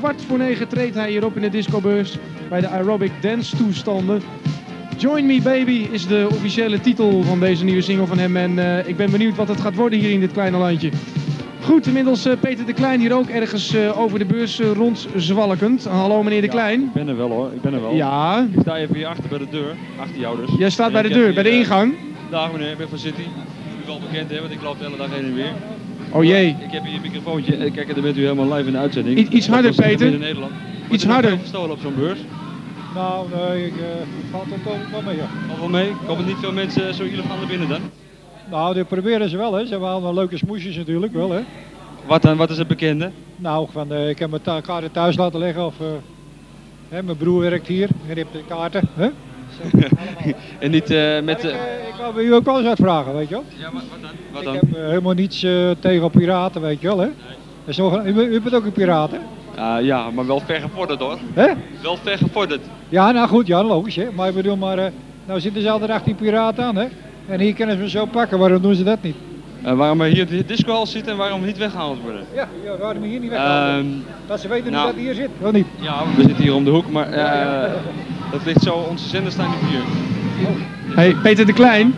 kwart voor negen treedt hij hierop in de discobeurs bij de aerobic dance toestanden. Join Me Baby is de officiële titel van deze nieuwe single van hem. En eh, ik ben benieuwd wat het gaat worden hier in dit kleine landje. Goed, inmiddels uh, Peter de Klein hier ook ergens uh, over de beurs rondzwalkend. Hallo meneer de Ja, Klein. ik ben er wel hoor, ik ben er wel. Ja, Ik sta even hier achter bij de deur, achter jou dus. jij staat En bij de deur, bij de eh, ingang. Dag meneer, ik ben van City. U wel bekend hè, want ik loop de hele dag heen en weer. Oh jee, Ik heb hier een microfoontje, en kijk, dan bent u helemaal live in de uitzending. I- iets harder, was in Peter. Nederland. Wordt Iets er harder. veel gestolen op zo'n beurs? Nou, nee, ik uh, valt het ook wel mee. Ja. Valt wel mee? Komen niet veel mensen zo illegaal naar binnen dan? Nou, dat proberen ze wel, hè. Ze hebben allemaal leuke smoesjes natuurlijk wel, hè. Wat dan? Wat is het bekende? Nou, van, eh, ik heb mijn kaarten thuis laten liggen of... eh, hè, mijn broer werkt hier en heeft de kaarten. Hè? En niet eh, met... Maar ik, eh, eh, ik wou bij u ook wel eens uitvragen, weet je wel. ja, wat, wat dan? Wat ik heb helemaal niets eh, tegen piraten, weet je wel, hè. Dat is nog, u, u bent ook een piraat, hè? Ah, ja, maar wel ver gevorderd hoor. hè? Wel ver gevorderd. Ja, nou goed, ja, logisch, hè. Maar ik bedoel, maar... eh, nou zitten ze altijd 18 piraten aan, hè. En hier kunnen ze me zo pakken, waarom doen ze dat niet? Waarom we hier in de discohal zitten en waarom we niet weggehaald worden? Ja, ja waarom hier niet weghalen? Ehm, dat ze weten nou. niet dat hij hier zit, wel niet? ja, we zitten hier om de hoek, maar eh, dat ligt zo, onze zenders staan niet hier. hey, Peter de Klein,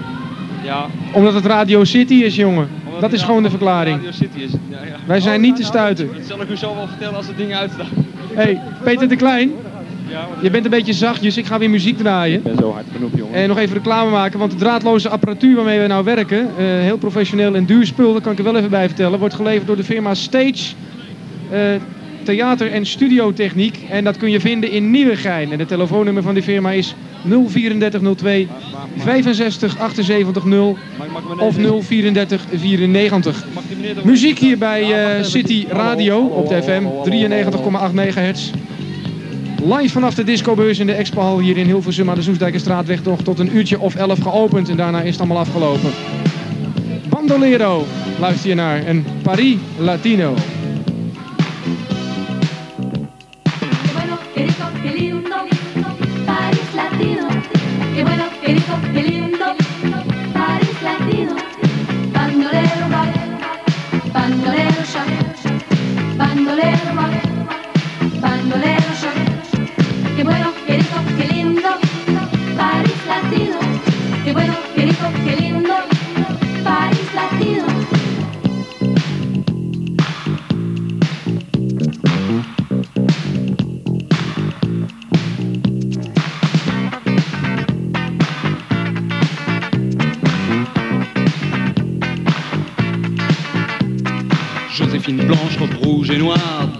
Ja, omdat het Radio City is jongen. omdat Dat is nou gewoon de verklaring. Radio City is. Ja, ja. Wij zijn niet te stuiten. Dat zal ik u zo wel vertellen als het ding uitstaan. Hey, Peter de Klein, Ja, je bent een beetje zachtjes, ik ga weer muziek draaien. ik ben zo hard genoeg jongen. En nog even reclame maken, want de draadloze apparatuur waarmee we nou werken, eh, heel professioneel en duur spul, dat kan ik er wel even bij vertellen, wordt geleverd door de firma Stage eh, Theater- en Studiotechniek. En dat kun je vinden in Nieuwegein. En het telefoonnummer van die firma is 03402 65 78 0 Mag, mag meneer of dit- 034 94. Mag die meneer toch- Muziek hier bij eh. City Radio op de FM hallo, hallo, 93,8 megahertz. Live vanaf de discobeurs in de Expohal hier in Hilversum aan de Soesdijkerstraatweg nog tot een uurtje of 11 geopend en daarna is het allemaal afgelopen. Bandolero, luister je naar en Paris Latino.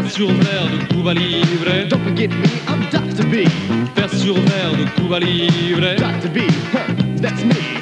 Vers sur verre de Cuba Libre. Don't forget me, I'm Dr. B. Vers sur verre de Cuba Libre. Dr. B, huh, that's me.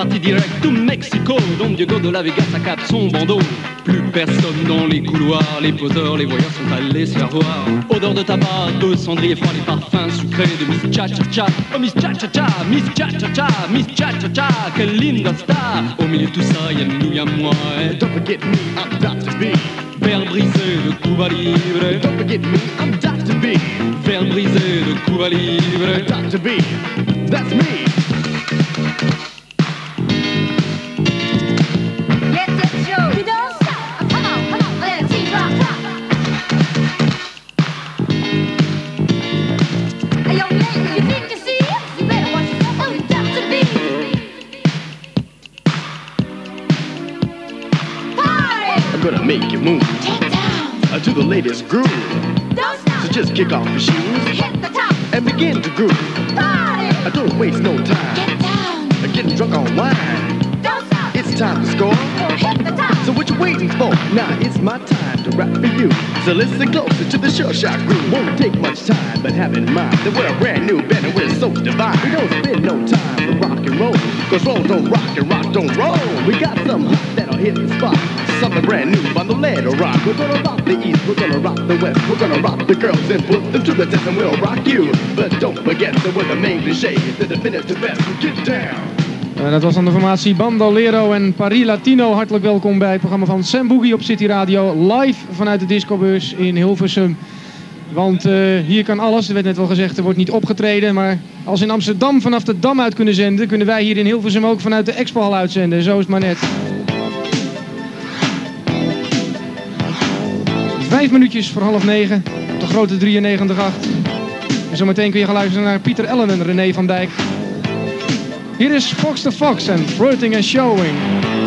Reparti direct to Mexico, Don Diego de la Vega s'accapte son bandeau. Plus personne dans les couloirs, les poseurs, les voyeurs sont allés se faire voir. Odeur de tabac, de cendrier froid, les parfums sucrés de Miss Cha Cha Cha. Oh Miss Cha Cha Cha, Miss Cha Cha Cha, Miss Cha Cha Cha, quelle linda star. Au milieu de tout ça, y'a nous, y'a moi. eh. Don't forget me, I'm Dr. B. Père brisé de Cuba Libre, Don't forget me, I'm Dr. B. père brisé de Cuba Libre. Dr. B. That's me. Kick off your shoes Hit the top. and begin to groove. Party. Uh, don't waste no time Get down. getting drunk on wine. Don't stop. It's time to score. Hit the top. Waiting for? Now it's my time to rap for you. So listen closer to the sure shot groove. Won't take much time, but have in mind that we're a brand new band and we're so divine. We don't spend no time with rock and roll. Cause roll don't rock and rock don't roll. We got some hot that'll hit the spot. Something brand new on the lead or rock. We're gonna rock the east, we're gonna rock the west. We're gonna rock the girls and put them to the test and we'll rock you. But don't forget that we're the main cliche. The definitive best. Get down. Eh, dat was dan de formatie Bandolero en Paris Latino. Hartelijk welkom bij het programma van Sam Boogie op City Radio. Live vanuit de discobus in Hilversum. Want eh, hier kan alles. Er werd net al gezegd, er wordt niet opgetreden. Maar als in Amsterdam vanaf de Dam uit kunnen zenden... kunnen wij hier in Hilversum ook vanuit de Expohal uitzenden. Zo is het maar net. Vijf minuutjes voor half negen. op De grote 93.8. En zometeen kun je gaan luisteren naar Pieter Ellen en René van Dijk. Hier is Fox the Fox en Flirting and Showing.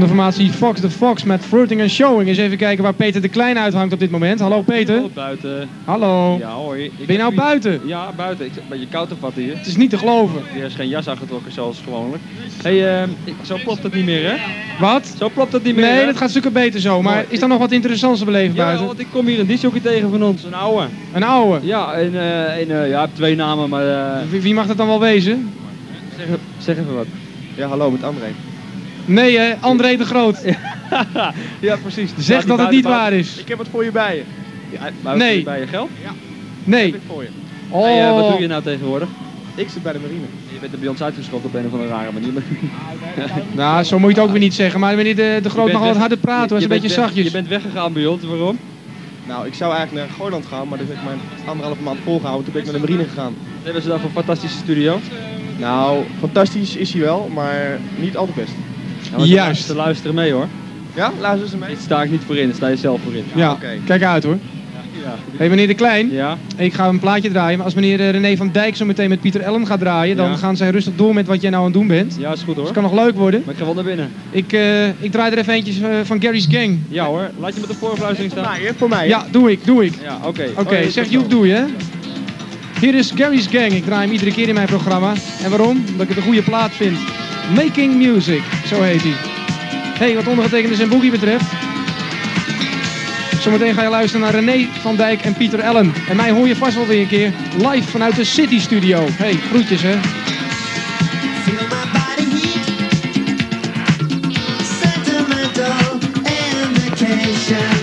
Dan de formatie Fox the Fox met Flirting and Showing. Eens even kijken waar Peter de Klein uithangt op dit moment. Hallo Peter. Oh, buiten. Hallo. Ja, hoi. Ik Ben je nou buiten? Ja, buiten. Ik, een beetje koud of wat hier. Het is niet te geloven. Die heeft geen jas aangetrokken zoals gewoonlijk. hey, eh, ik- zo plopt het niet meer, hè? Wat? Zo plopt het niet meer, Nee, hè? dat gaat stukken beter zo. Maar is er nog wat interessants te beleven Ja, buiten? want ik kom hier een disjockey tegen van ons, een oude. Een oude. Ja, en, eh, en eh, ja, twee namen, maar eh, Wie, wie mag dat dan wel wezen? zeg, zeg even wat. Ja, hallo, met André. Nee hè, André de Groot. Ja, precies. Zeg dat het niet waar is. Ik heb wat voor je bij je. Ja, maar Nee. je bij je geld? Nee. Heb ik voor je. Oh. Hey, eh, wat doe je nou tegenwoordig? Ik zit bij de marine. Je bent er bij ons uitgeschopt op een of andere rare manier. Nou, zo moet je het ook weer niet zeggen. Maar meneer de, de Groot bent altijd harder praten. is een beetje weg- zachtjes. Je bent weggegaan bij ons, waarom? Nou, ik zou eigenlijk naar Gooiland gaan, maar dat heb ik mijn anderhalve maand volgehouden. Toen ben ik naar de marine gegaan. Hebben ze daar voor een fantastische studio? Nou, fantastisch is hij wel, maar niet al te best. Ja, Juist. Ze luisteren mee hoor. Ja, luister ze mee. Dit sta ik niet voor in, daar sta je zelf voor in. Ja, oké. kijk uit hoor. Ja. Hé meneer de Klein, Ja. ik ga een plaatje draaien. Maar als meneer eh, René van Dijk zo meteen met Pieter Ellen gaat draaien, dan Ja. gaan zij rustig door met wat jij nou aan het doen bent. ja, is goed hoor. Dus het kan nog leuk worden. Maar ik ga wel naar binnen. Ik, eh, ik draai er even eentjes eh, van Gary's Gang. Ja hoor, laat je met de voorfluistering Voor staan. mij, hè? Voor mij. hè? Ja, doe ik, doe ik. Ja, oké. Oké, Oh, zeg Joep, doe je hè. Hier is Gary's Gang. Ik draai hem iedere keer in mijn programma. En waarom? Omdat ik het een goede plaat vind. Making Music, zo heet hij. hey, wat ondergetekende zijn boogie betreft. Zometeen ga je luisteren naar René van Dijk en Pieter Ellen. En mij hoor je vast wel weer een keer live vanuit de City Studio. hey, groetjes hè. Feel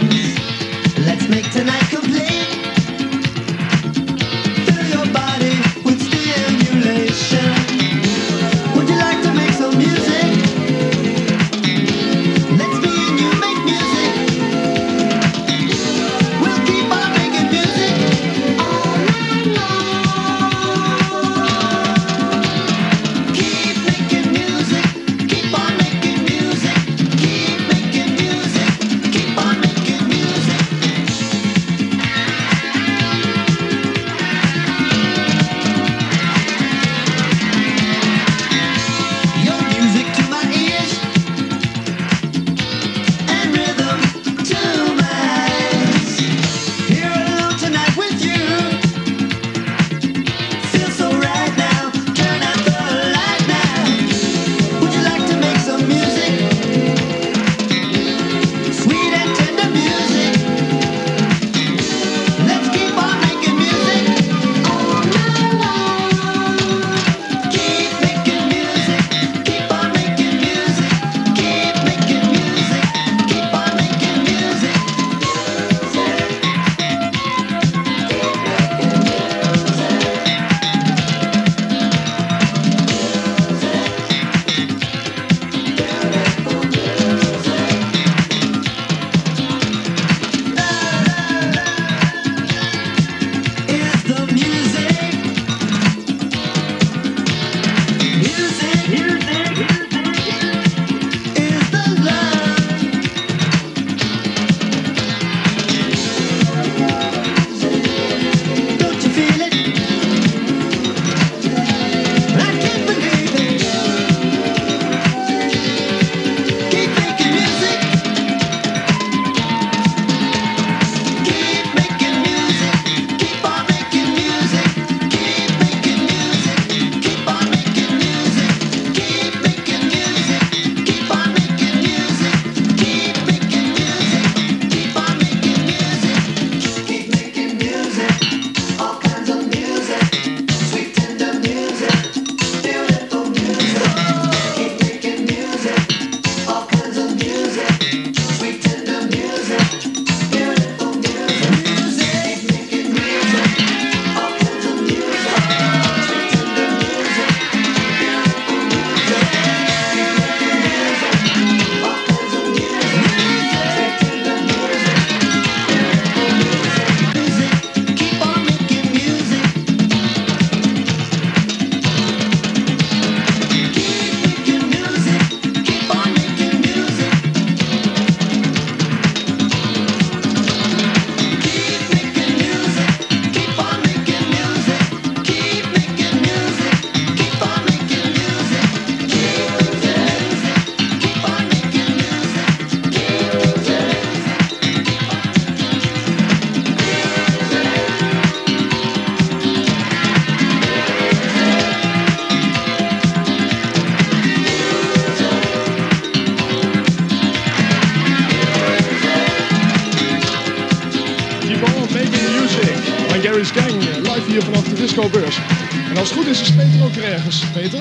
En als het goed is, is Peter ook er ergens. Peter?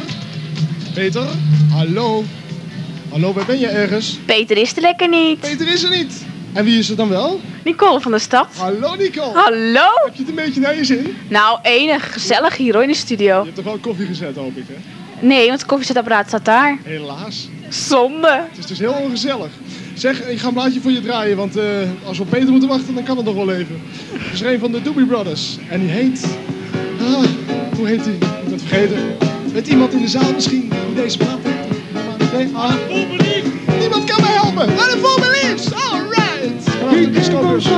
Peter? Hallo? Hallo, waar ben je ergens? Peter is er lekker niet. Peter is er niet. En wie is er dan wel? Nicole van de stad. Hallo Nicole. Hallo. Heb je het een beetje naar je zin? Nou, enig. Gezellig hier hoor in de studio. Je hebt toch wel koffie gezet, hoop ik, hè? Nee, want het koffiezetapparaat staat daar. Helaas. Zonde. Het is dus heel ongezellig. Zeg, ik ga een blaadje voor je draaien, want eh, als we op Peter moeten wachten, dan kan het nog wel even. Het is een van de Doobie Brothers. En die heet... Ah, hoe heet hij? Ik ben het vergeten. Weet iemand in de zaal misschien die deze plaat heeft? Nee? Ah. Niemand kan mij helpen! Ah, de! Alright! Vanaf de discobus.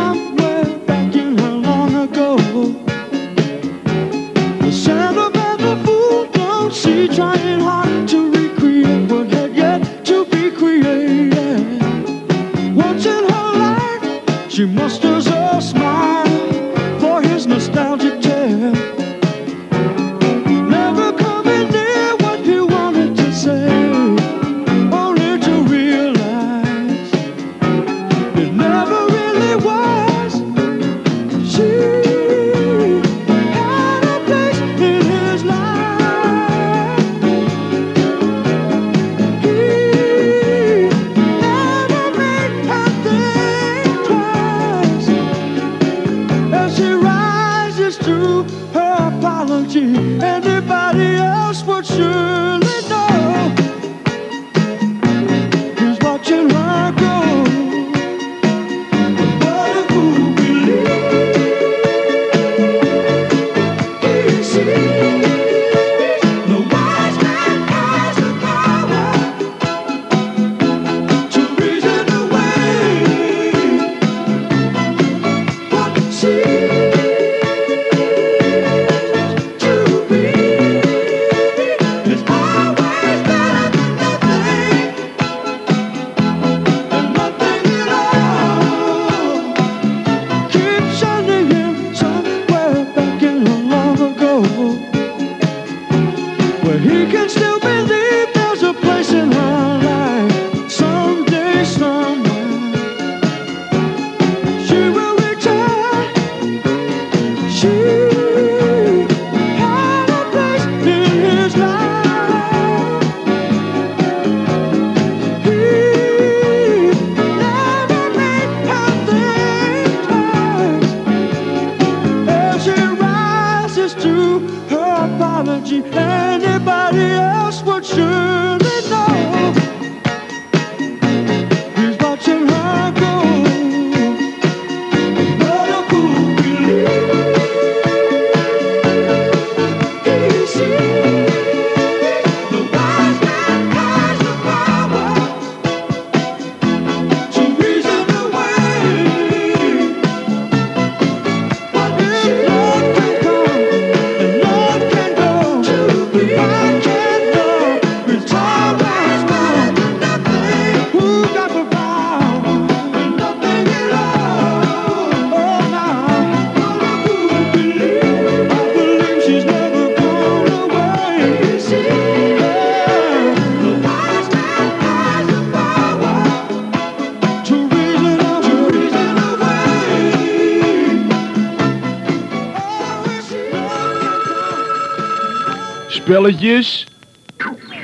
Spelletjes.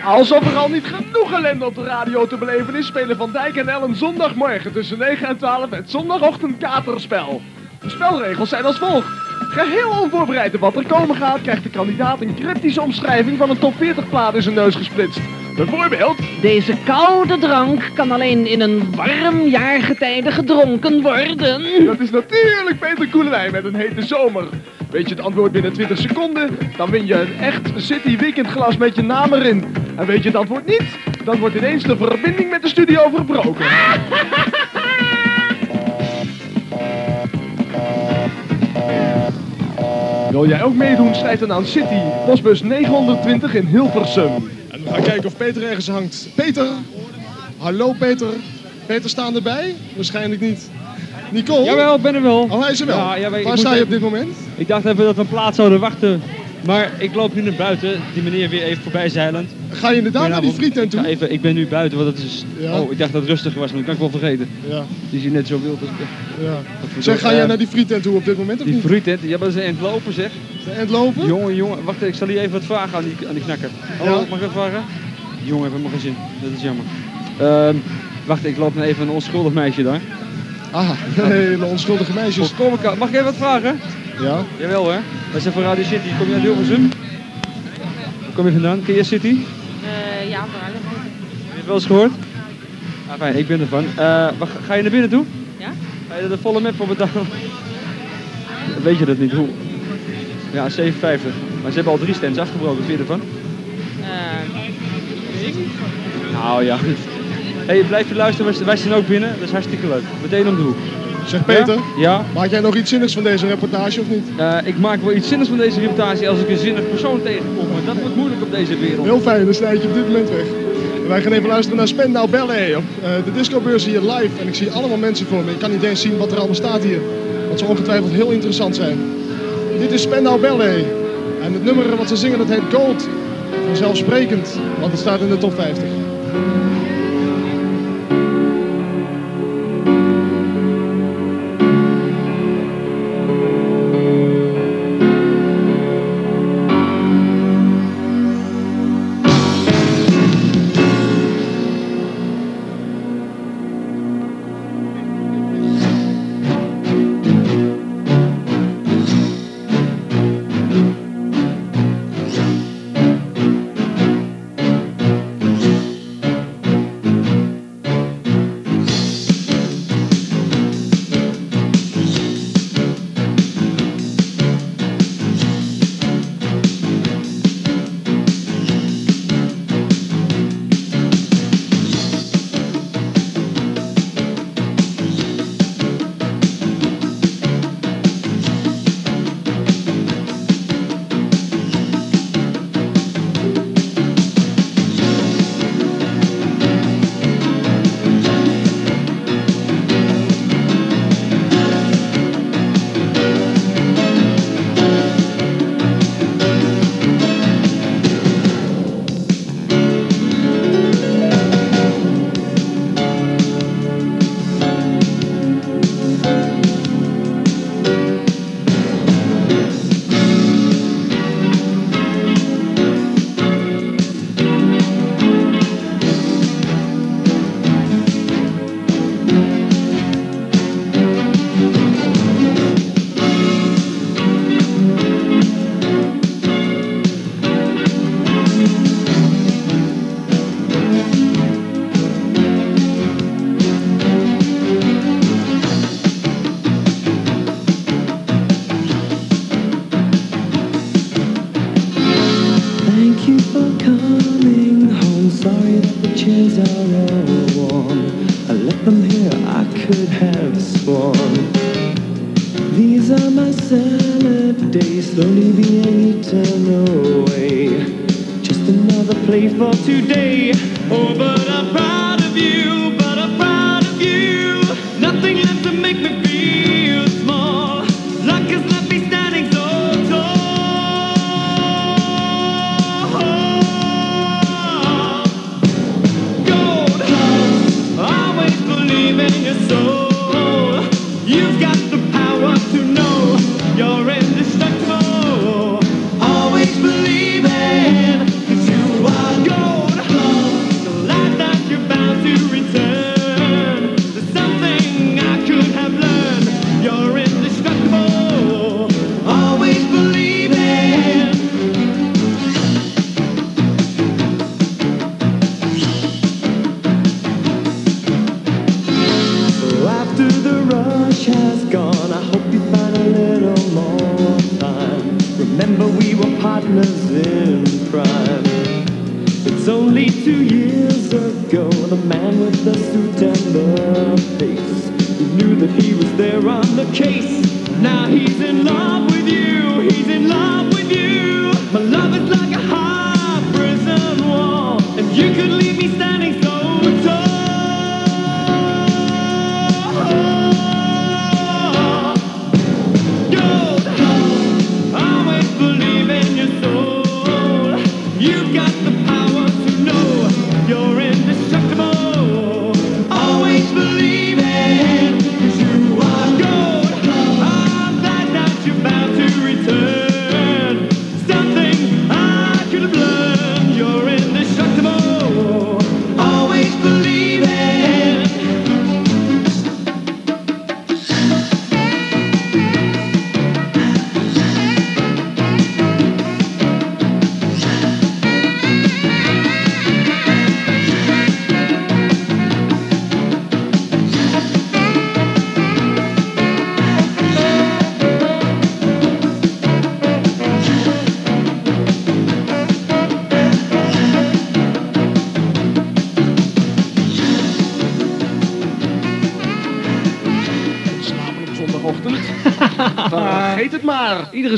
Alsof er al niet genoeg ellende op de radio te beleven is, spelen Van Dijk en Ellen zondagmorgen tussen 9 en 12 het zondagochtend katerspel. De spelregels zijn als volgt. Geheel onvoorbereid op wat er komen gaat, krijgt de kandidaat een cryptische omschrijving van een top 40 plaat in zijn neus gesplitst. Bijvoorbeeld... Deze koude drank kan alleen in een warm jaargetijde gedronken worden. Dat is natuurlijk Peter Koelewijn met een hete zomer. Weet je het antwoord binnen 20 seconden, dan win je een echt City weekendglas met je naam erin. En weet je het antwoord niet, dan wordt ineens de verbinding met de studio verbroken. Wil jij ook meedoen? Schrijf dan aan City, postbus 920 in Hilversum. En we gaan kijken of Peter ergens hangt. Peter? Hallo Peter? Peter staan erbij? Waarschijnlijk niet. Nicole? Jawel, ik ben er wel. Oh, hij is er wel. Ja, ja, maar ik Waar sta je even- op dit moment? Ik dacht even dat we een plaats zouden wachten Maar ik loop nu naar buiten, die meneer weer even voorbij zeilend. Ga je inderdaad naar die frietent toe? Ik, even, ik ben nu buiten, want het is... Ja. Oh, ik dacht dat het rustig was, maar dat kan ik wel vergeten. Ja. Die is hier net zo wild als... Ja. Zeg, ga jij naar die frietent toe op dit moment of Die niet? frietent, ja, maar dat is een lopen zeg. Is het lopen? Jongen, jongen, wacht, ik zal hier even wat vragen aan die, aan die knakker. Hallo, Ja? mag ik wat vragen? Die jongen heeft helemaal geen zin, dat is jammer. Ehm, wacht, ik loop naar even een onschuldig meisje daar. Ah, hele onschuldige meisjes. Kom ik, aan- mag ik even wat vragen? Ja. Jawel hè, wij zijn van Radio City. Kom je uit Hilversum? Waar kom je vandaan? Ken je City? Eh, ja, vooral. Heb je het wel eens gehoord? Ah, fijn, ik ben ervan. Eh, waar ga- je naar binnen toe? Ja? Ga je er de volle map voor betalen? Weet je dat niet? Hoe? Ja, 57. Maar ze hebben al drie stands afgebroken. Vind je ervan? Eh, niet. Nou ja. Hey, blijf je luisteren. wij- zijn ook binnen. Dat is hartstikke leuk. Meteen om de hoek. Zeg Peter, Ja? maak jij nog iets zinnigs van deze reportage of niet? Eh, ik maak wel iets zinnigs van deze reputatie als ik een zinnig persoon tegenkom. Dat wordt moeilijk op deze wereld. Heel fijn, dan snijd je op dit moment weg. En wij gaan even luisteren naar Spendau Ballet. Op eh, de discobeurs hier live. En ik zie allemaal mensen voor me. Ik kan niet eens zien wat er allemaal staat hier. Wat zou ongetwijfeld heel interessant zijn. Dit is Spendau Ballet. En het nummer wat ze zingen dat heet Gold. Vanzelfsprekend, want het staat in de top 50.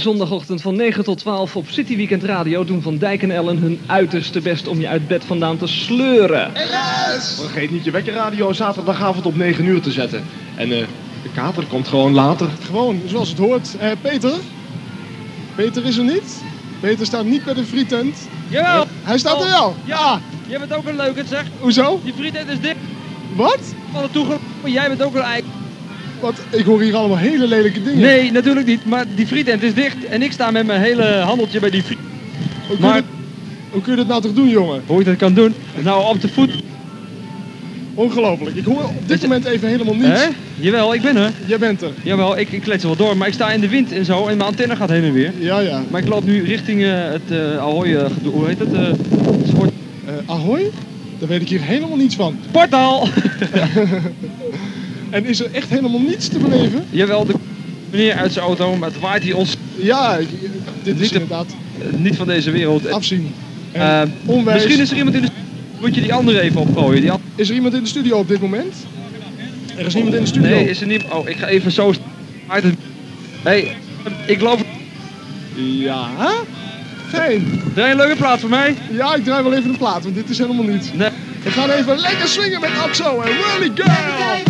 Zondagochtend van 9 tot 12 op City Weekend Radio doen Van Dijk en Ellen hun uiterste best om je uit bed vandaan te sleuren. Vergeet niet je wekkerradio zaterdagavond op 9 uur te zetten. En eh, de kater komt gewoon later. Gewoon, zoals het hoort. Eh, Peter? Peter is er niet. Peter staat niet bij de frietent. Jawel! Eh, hij staat er wel. Ja! Jij bent ook een leuke, zeg. Hoezo? Die frietent is dik. Wat? Van het toegelopen, jij bent ook een eik. Wat? Ik hoor hier allemaal hele lelijke dingen. Nee, natuurlijk niet. Maar die frietent is dicht. En ik sta met mijn hele handeltje bij die friet. Hoe kun, je Maar- hoe kun je dat nou toch doen, jongen? Hoe ik dat kan doen? Nou, op de voet. Ongelooflijk. Ik hoor op dit moment even helemaal niets. Hè? Jawel, ik ben er. Jij bent er. Jawel, ik, ik klets er wel door. Maar ik sta in de wind en zo. En mijn antenne gaat heen en weer. Ja, ja. Maar ik loop nu richting eh, het eh Ahoy gedoe. Hoe heet het? sport... Eh, Ahoy? Daar weet ik hier helemaal niets van. Portaal! En is er echt helemaal niets te beleven? Jawel, de meneer uit zijn auto. Maar het waait hier ons Ja, dit is Niet inderdaad niet van deze wereld. afzien. En Eh, onwijs. misschien is er iemand in de... Moet je die andere even opgooien? Die Is er iemand in de studio op dit moment? Er is niemand in de studio. Nee, is er niet... Oh, ik ga even zo... het- hey, ik loop... Ja? Fijn. Draai een leuke plaat voor mij? Ja, ik draai wel even een plaat, want dit is helemaal niets. Nee. We gaan even lekker swingen met Axo en Whirly Girl. Hey,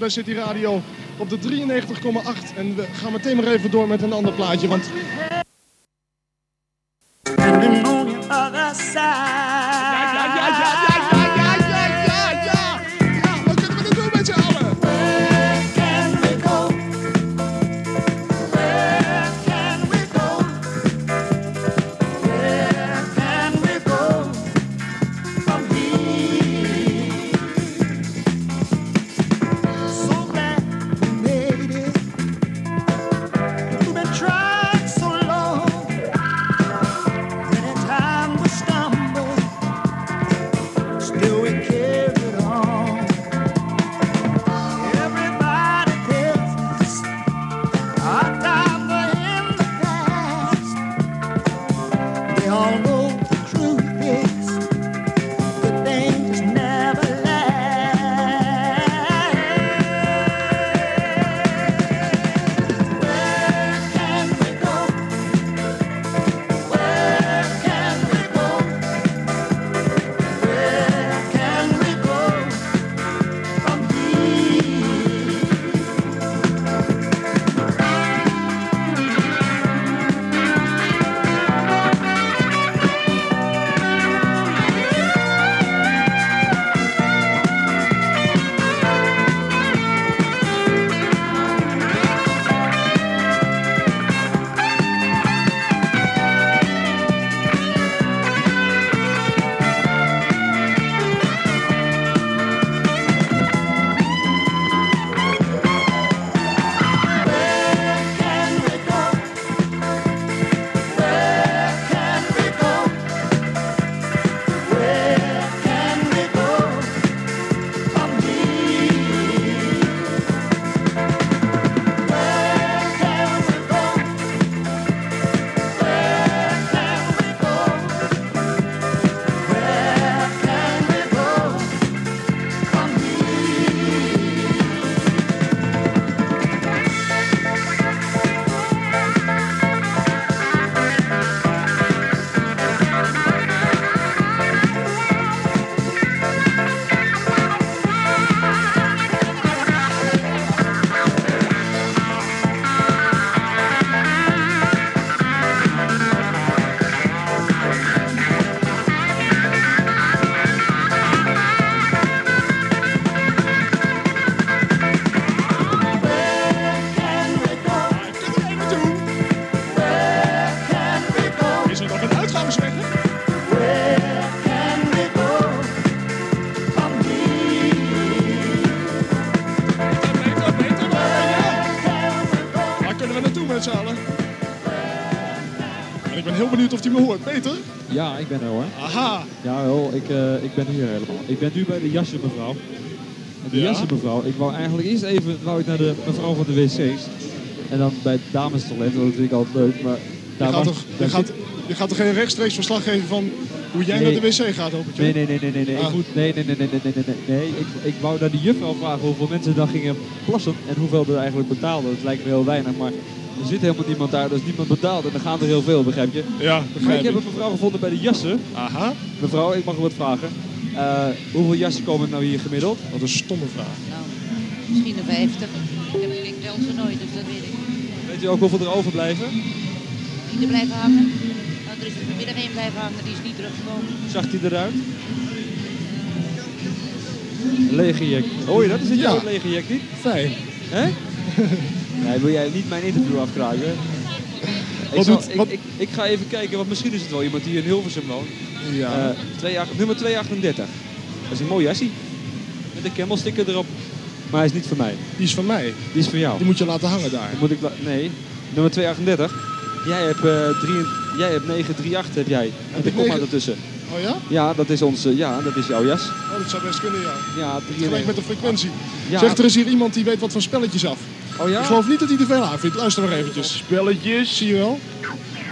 bij City Radio op de 93,8. En we gaan meteen maar even door met een ander plaatje, want me hoort. Peter? Ja, ik ben er hoor. Aha. Ja, wel, ik, eh, ik ben hier helemaal. Ik ben nu bij de jassenmevrouw. En de Ja? jassenmevrouw, ik wou eigenlijk eerst even wou ik naar de mevrouw van de wc's. En dan bij het damestoilet, dat vind ik altijd leuk. Maar Je daar gaat, was, toch, je, daar gaat, je gaat toch geen rechtstreeks verslag geven van hoe jij Nee. naar de wc gaat, hoop ik? Nee, nee, nee, nee, nee, nee. Ah. Ik moet, nee, nee, nee, nee, nee, nee, nee, nee. Ik, ik wou naar de juffrouw vragen hoeveel mensen dan gingen plassen en hoeveel er eigenlijk betaalden. Dat lijkt me heel weinig, maar er zit helemaal niemand daar, dus niemand betaalt en dan gaan er heel veel, begrijp je? Ja, Maar begrijp ik heb een mevrouw gevonden bij de jassen. Aha. Mevrouw, ik mag u wat vragen. Eh, hoeveel jassen komen er nou hier gemiddeld? Wat een stomme vraag. Misschien de 50. Ik, heb, ik tel ze nooit, dus dat weet ik. Weet u ook hoeveel er overblijven? Die er blijven hangen. Nou, er is er vanmiddag één blijven hangen, die is niet teruggekomen. Zag hij eruit? Lege jek. Hoor je dat? Is het jouw lege jek niet? Fijn. Hè? nee, wil jij niet mijn interview afkraken? Ik, Wat zal- doet- ik, ik, ik ga even kijken, want misschien is het wel iemand die in Hilversum woont. Ja. Eh, twee acht- nummer 238. Dat is een mooi jassie. Met een cammelsticker erop. Maar hij is niet van mij. Die is van mij. Die is van jou. Die moet je laten hangen daar. Moet ik nee, nummer 238. Jij hebt, eh drie, jij hebt 938 heb jij. Met de komma ertussen. Oh ja? Ja, dat is onze, ja, dat is jouw jas. Oh, dat zou best kunnen, ja. Ja, Gelijk met de frequentie. Ja. Zeg, er is hier iemand die weet wat van spelletjes af. Oh ja? Ik geloof niet dat hij te veel aan vindt. Luister maar eventjes. Spelletjes. Zie je wel?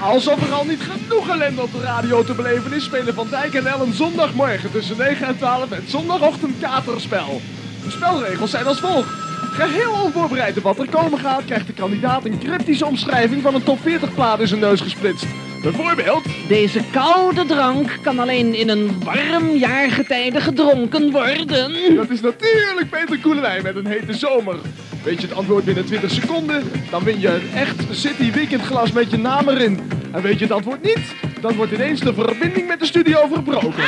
Alsof er al niet genoeg ellende op de radio te beleven is, spelen Van Dijk en Ellen zondagmorgen tussen 9 en 12 het zondagochtend katerspel. De spelregels zijn als volgt. Geheel onvoorbereid op wat er komen gaat, krijgt de kandidaat een cryptische omschrijving van een top 40 plaat in zijn neus gesplitst. Bijvoorbeeld... Deze koude drank kan alleen in een warm jaargetijde gedronken worden. Dat is natuurlijk Peter Koelewijn met een hete zomer. Weet je het antwoord binnen 20 seconden, dan win je een echt City Weekendglas met je naam erin. En weet je het antwoord niet, dan wordt ineens de verbinding met de studio verbroken.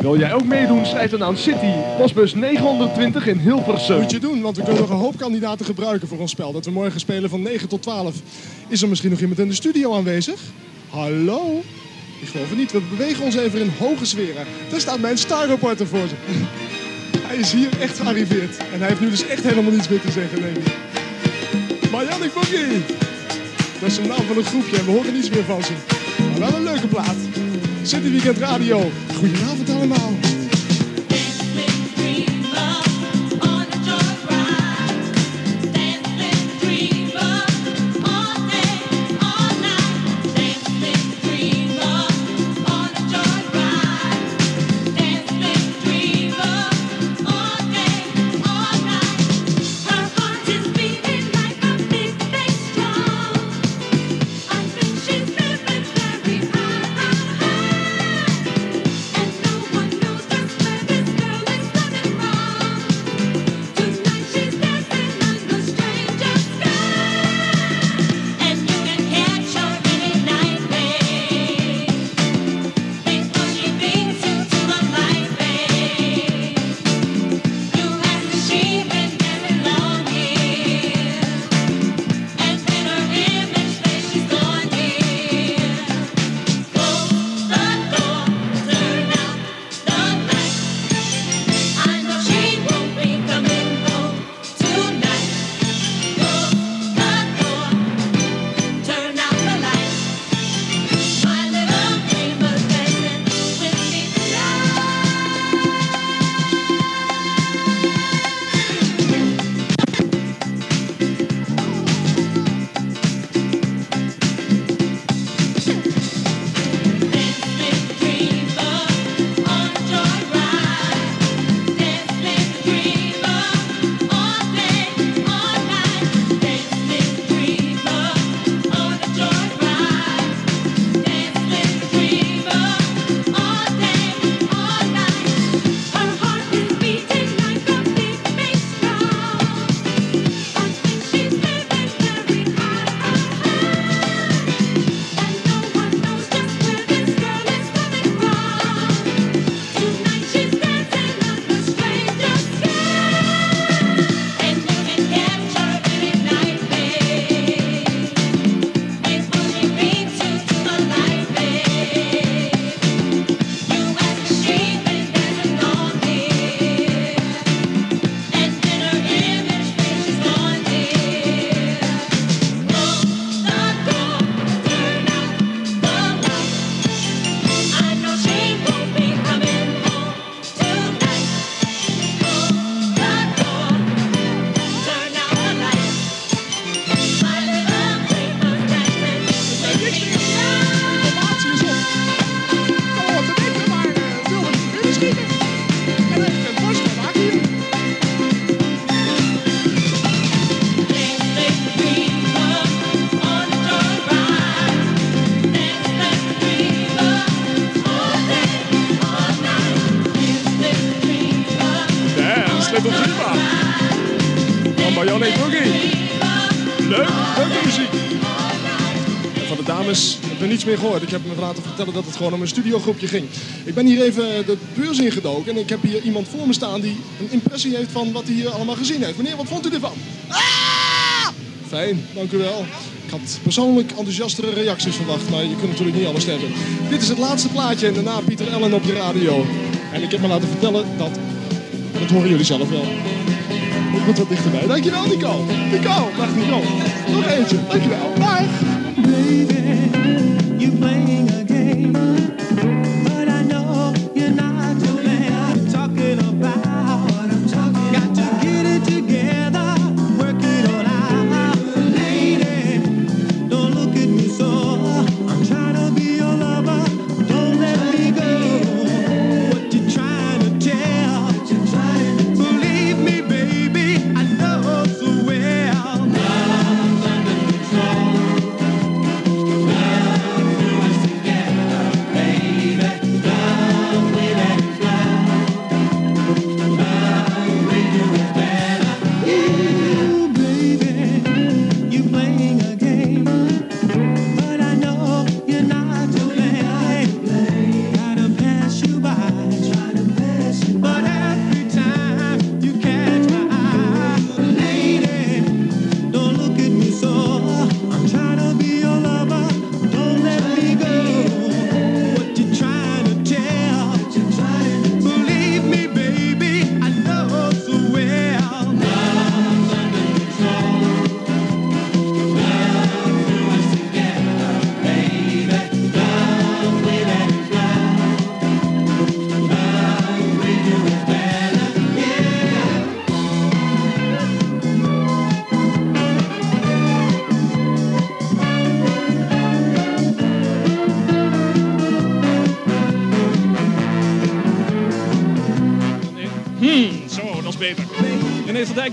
Wil jij ook meedoen? Schrijf dan aan City, postbus 920 in Hilversum. Moet je doen, want we kunnen nog een hoop kandidaten gebruiken voor ons spel. Dat we morgen spelen van 9 tot 12. Is er misschien nog iemand in de studio aanwezig? Hallo? Ik geloof het niet. We bewegen ons even in hoge sferen. Daar staat mijn starreporter voor ze. Hij is hier echt gearriveerd. En hij heeft nu dus echt helemaal niets meer te zeggen, denk ik. Marianne Boogie. Dat is de naam van een groepje en we horen niets meer van ze. Maar wel een leuke plaat. City Weekend Radio. Goedenavond allemaal. Ik heb me laten vertellen dat het gewoon om een studiogroepje ging. Ik ben hier even de beurs ingedoken en ik heb hier iemand voor me staan die een impressie heeft van wat hij hier allemaal gezien heeft. Meneer, wat vond u ervan? Ah! Fijn, dank u wel. Ik had persoonlijk enthousiastere reacties verwacht, maar je kunt natuurlijk niet alles hebben. Dit is het laatste plaatje en daarna Pieter Ellen op je radio. En ik heb me laten vertellen dat, dat horen jullie zelf wel. Ik moet wat dichterbij. Dankjewel Nico. Nico, dag Nico. Nog eentje, dankjewel. Dag. You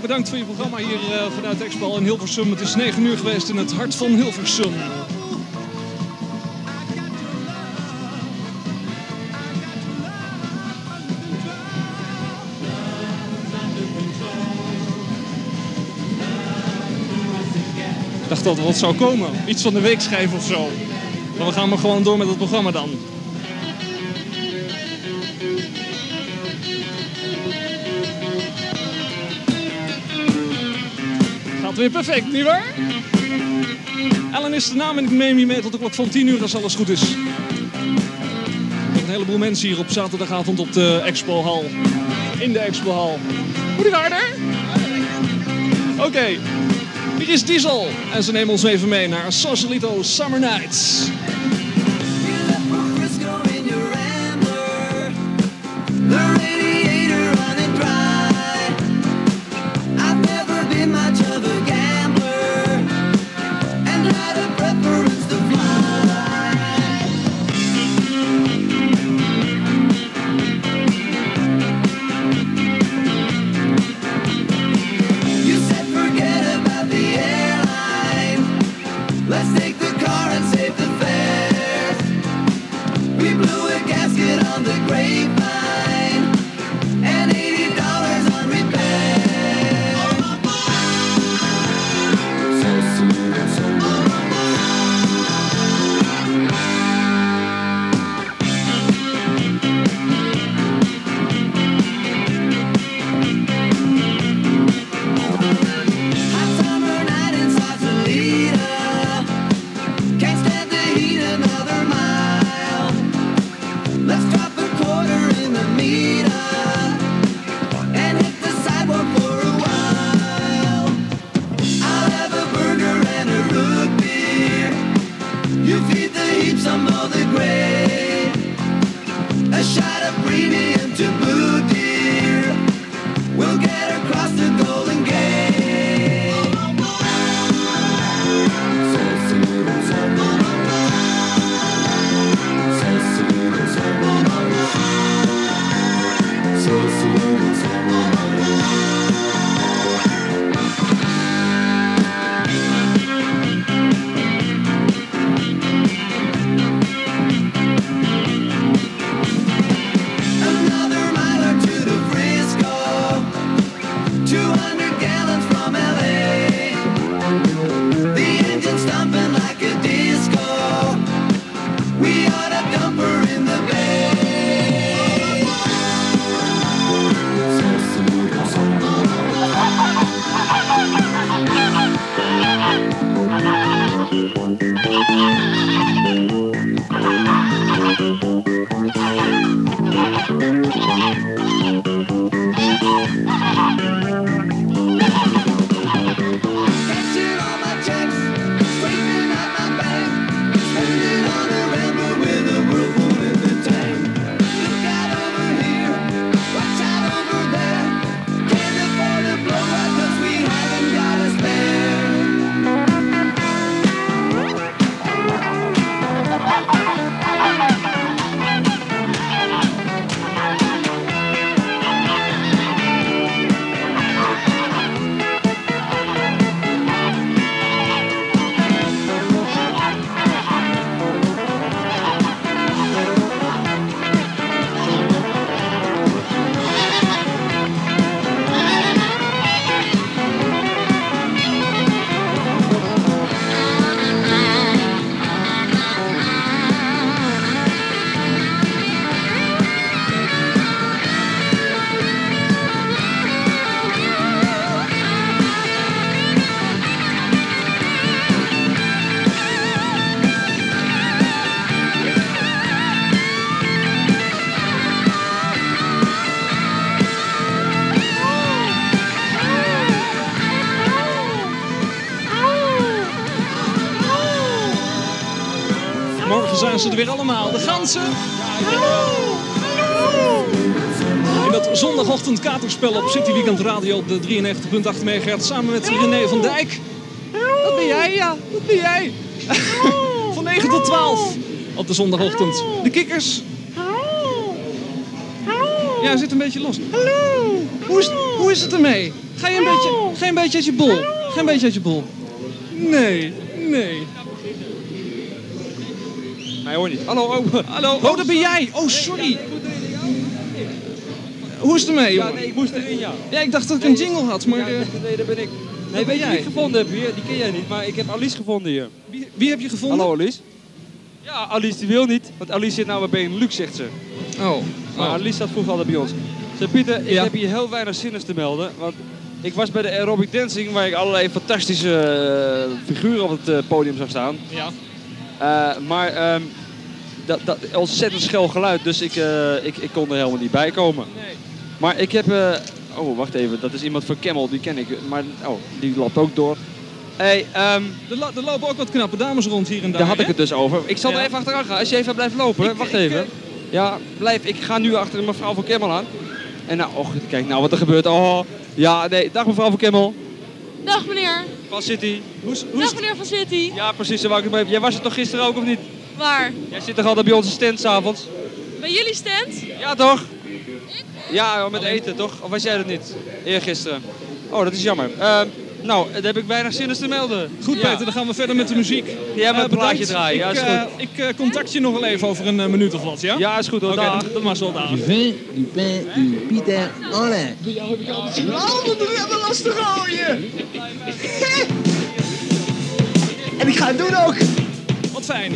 Bedankt voor je programma hier eh, vanuit Expo in Hilversum. Het is 9 uur geweest in het hart van Hilversum. Ik dacht dat er wat zou komen. Iets van de weekschijf of zo. Maar we gaan maar gewoon door met het programma dan. Weer perfect, nietwaar? Ellen is de naam en ik neem je mee tot de klok van 10 uur als alles goed is. Een heleboel mensen hier op zaterdagavond op de Expohal. In de Expohal. Moet ik harder? Oké. Hier is Diesel. En ze nemen ons even mee naar Sausalito Summer Nights. Zijn ze er weer allemaal. De ganzen. In dat zondagochtend katerspel op City Weekend Radio op de 93.8 MHz samen met René van Dijk. Dat ben jij, ja. Dat ben jij. Van 9 tot 12 op de zondagochtend. De kikkers. Ja, zit een beetje los. Hallo. Hoe is, hoe is het ermee? Ga je een beetje, ga een beetje uit je bol? Ga een beetje uit je bol? Nee, nee. Niet. Hallo, oh, Hallo, oh, dat ben jij. Oh, sorry. Hoe is het ermee, Ja, nee, ik moest erin, ja. Ja, ik dacht dat ik een jingle had, maar... Ja, eh, nee, dat ben ik. Nee, weet je wie jij? ik gevonden heb hier? Die ken jij niet, maar ik heb Alice gevonden hier. Wie, wie heb je gevonden? Hallo Alice. Ja, Alice die wil niet, want Alice zit nou bij Benelux, zegt ze. Oh. Maar oh. Alice zat vroeger altijd bij ons. Zeg Pieter, ik Ja. heb hier heel weinig zinnigs te melden, want ik was bij de aerobic dancing waar ik allerlei fantastische eh, figuren op het eh, podium zag staan. Ja. Eh, maar ehm, dat, dat ontzettend schel geluid, dus ik, eh, ik, ik kon er helemaal niet bij komen. Nee. Maar ik heb... eh, oh, wacht even. Dat is iemand van Camel, die ken ik. Maar oh, die loopt ook door. Hey, ehm, Er, lo- er lopen ook wat knappe dames rond hier en daar. daar had ik hè? het dus over. Ik zal Ja. er even achteraan gaan. Als je even blijft lopen, Ik- wacht ik, even. eh, Ja, blijf. Ik ga nu achter mevrouw van Camel aan. En nou, och, kijk nou wat er gebeurt. Oh, ja, nee. Dag mevrouw van Camel. Dag meneer. Van City. Hoe is, hoe is Dag meneer van City. Ja, precies. Jij was er toch gisteren ook of niet? Waar? Jij zit toch altijd bij onze stand s'avonds? Bij jullie stand? Ja, toch? Ja, met eten, toch? Of was jij dat niet? Eergisteren. Oh, dat is jammer. Ehm, nou, daar heb ik weinig zinnigs te melden. Goed Ja. Peter, dan gaan we verder met de muziek. Jij moet Eh, een plaatje draaien. Ja, ik, is eh, goed. ik eh, contact je nog wel even over een minuut of wat, ja? Ja, is goed hoor. Oké, Dag. dat, mag zo daar. Du vin, du pain, du Pieter Alain. Bij jou heb ik altijd zo'n handen hebben lastig gooien. En ik ga het doen ook. Wat fijn.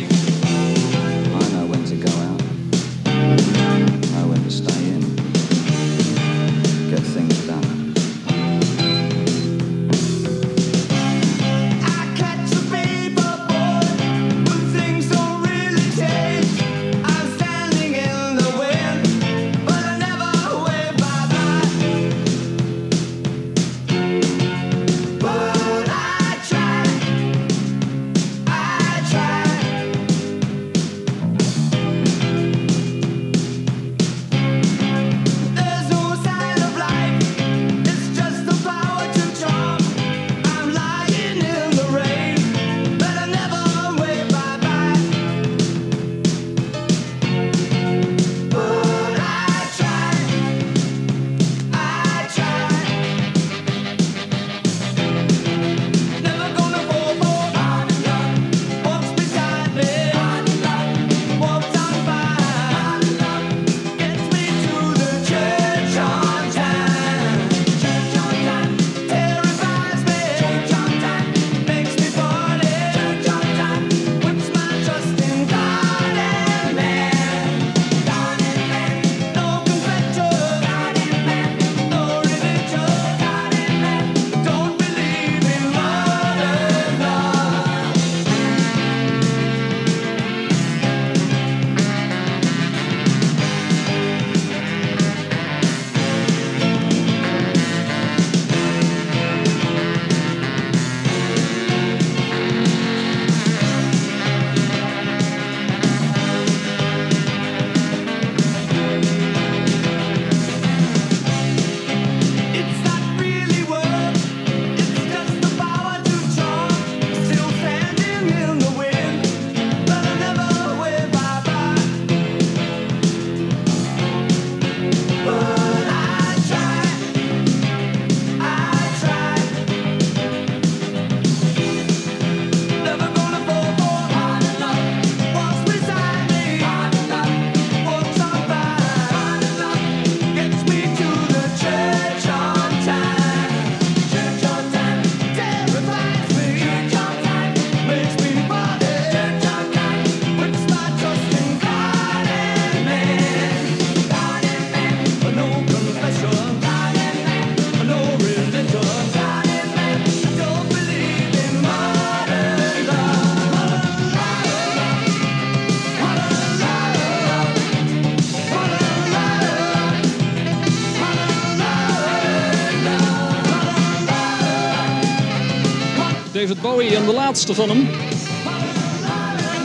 David Bowie en de laatste van hem.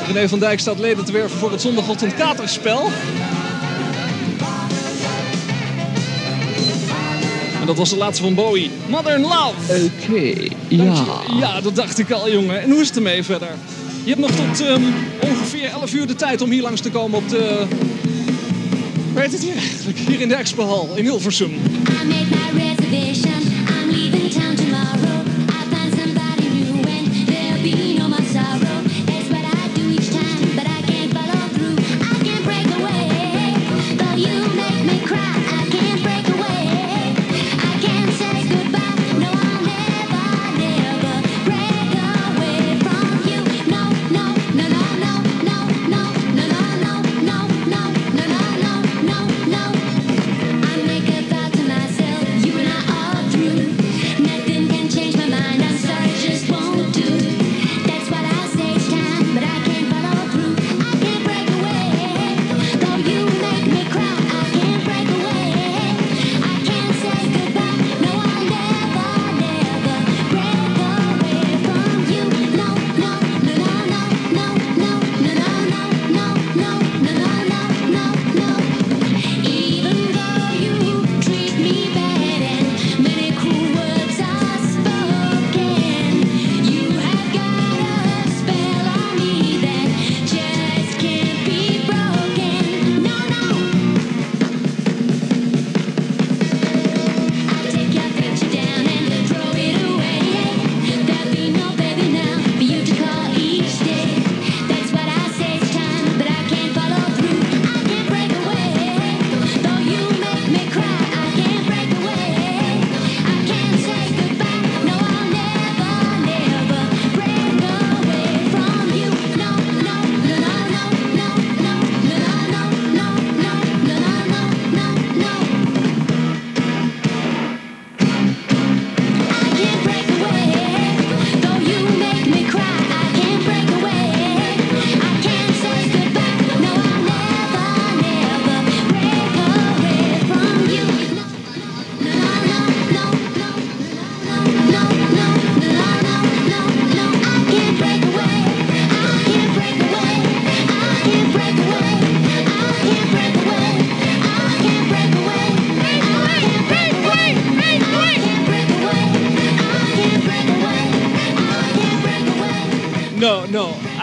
René van Dijk staat leden te werven voor het zondagochtend katerspel. En dat was de laatste van Bowie. Modern Love. Oké, ja. Ja, dat dacht ik al, jongen. En hoe is het ermee verder? Je hebt nog tot ehm, ongeveer 11 uur de tijd om hier langs te komen op de... Hoe heet het hier eigenlijk? Hier in de Expohal in Hilversum.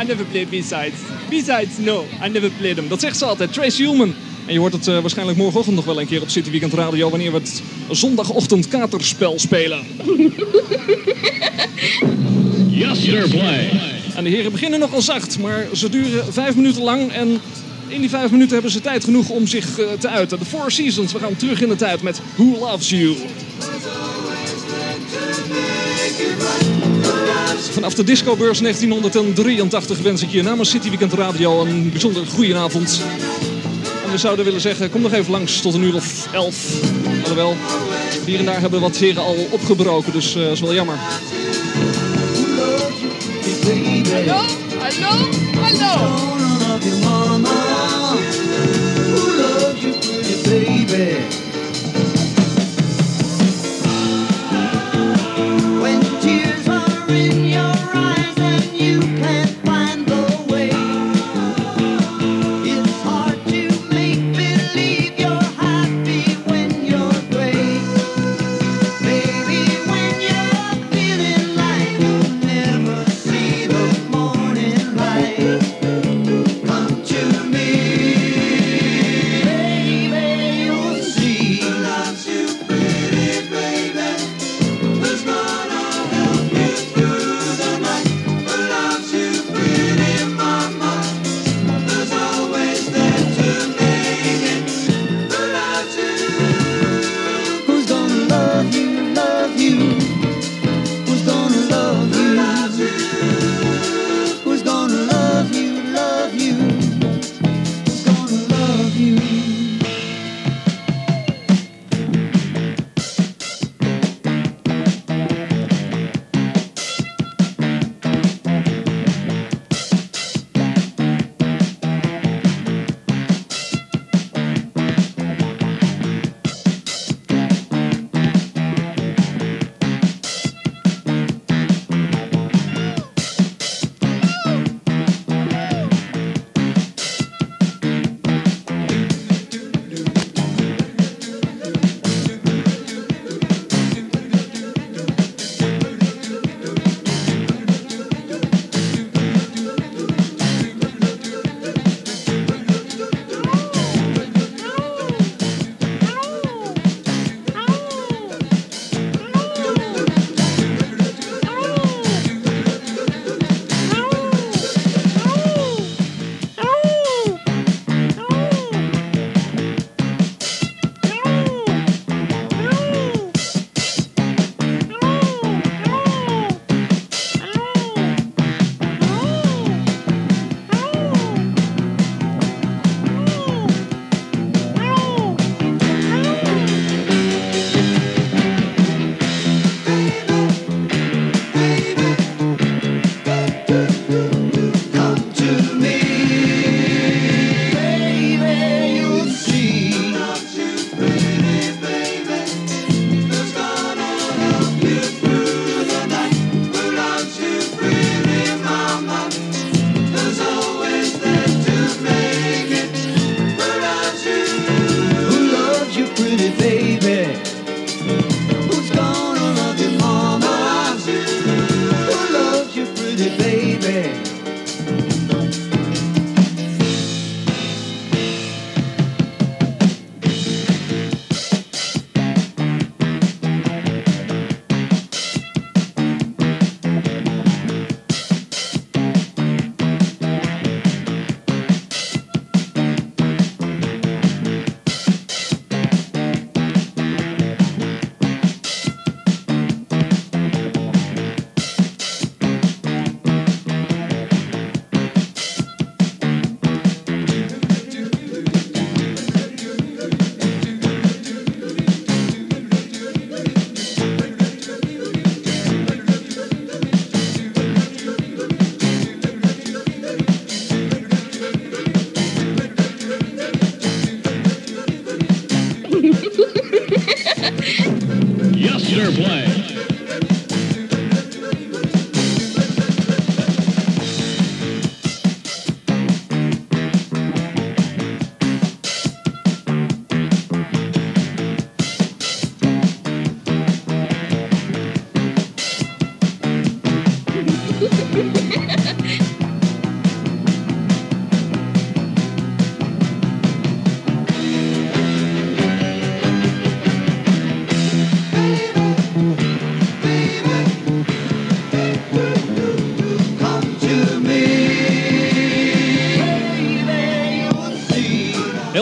I never played B-sides. B-sides, no, I never played them. Dat zegt ze altijd, Tracy Ullman. En je hoort het eh, waarschijnlijk morgenochtend nog wel een keer op City Weekend Radio... wanneer we het zondagochtend katerspel spelen. Yesterplay. En de heren beginnen nogal zacht, maar ze duren vijf minuten lang. En in die vijf minuten hebben ze tijd genoeg om zich eh, te uiten. De Four Seasons, we gaan terug in de tijd met Who Loves You. Vanaf de discobeurs 1983 wens ik je namens City Weekend Radio een bijzonder goede avond. En we zouden willen zeggen, kom nog even langs tot een uur of elf. Alhoewel, hier en daar hebben wat heren al opgebroken, dus eh, dat is wel jammer. Hallo, hallo, hallo.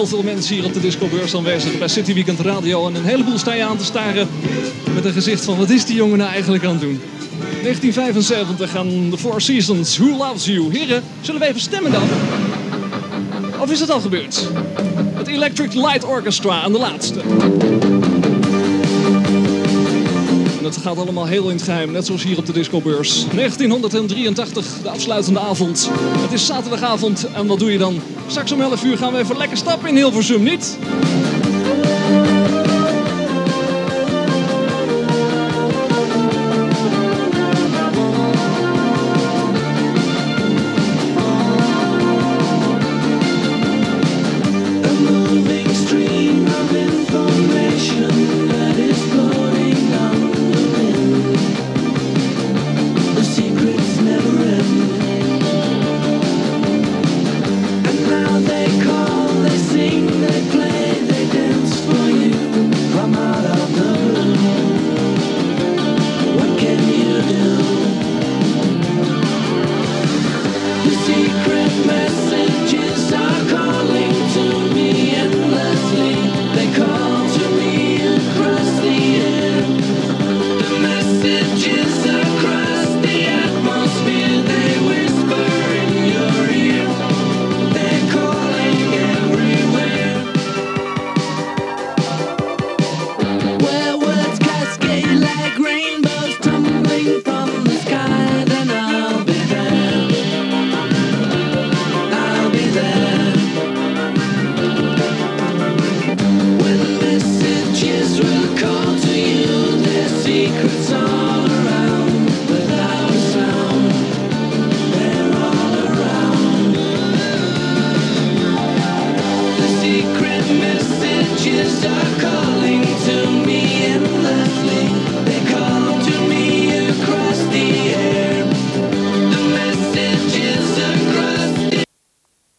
Veel mensen hier op de discobeurs aanwezig bij City Weekend Radio. En een heleboel sta aan te staren met een gezicht van wat is die jongen nou eigenlijk aan het doen? 1975 aan The Four Seasons, Who Loves You? Heren, zullen we even stemmen dan? Of is het al gebeurd? Het Electric Light Orchestra aan de laatste. En dat gaat allemaal heel in het geheim, net zoals hier op de discobeurs. 1983, de afsluitende avond. Het is zaterdagavond en wat doe je dan? Straks om 11 uur gaan we even lekker stappen in Hilversum, niet?